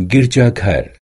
गिरजाघर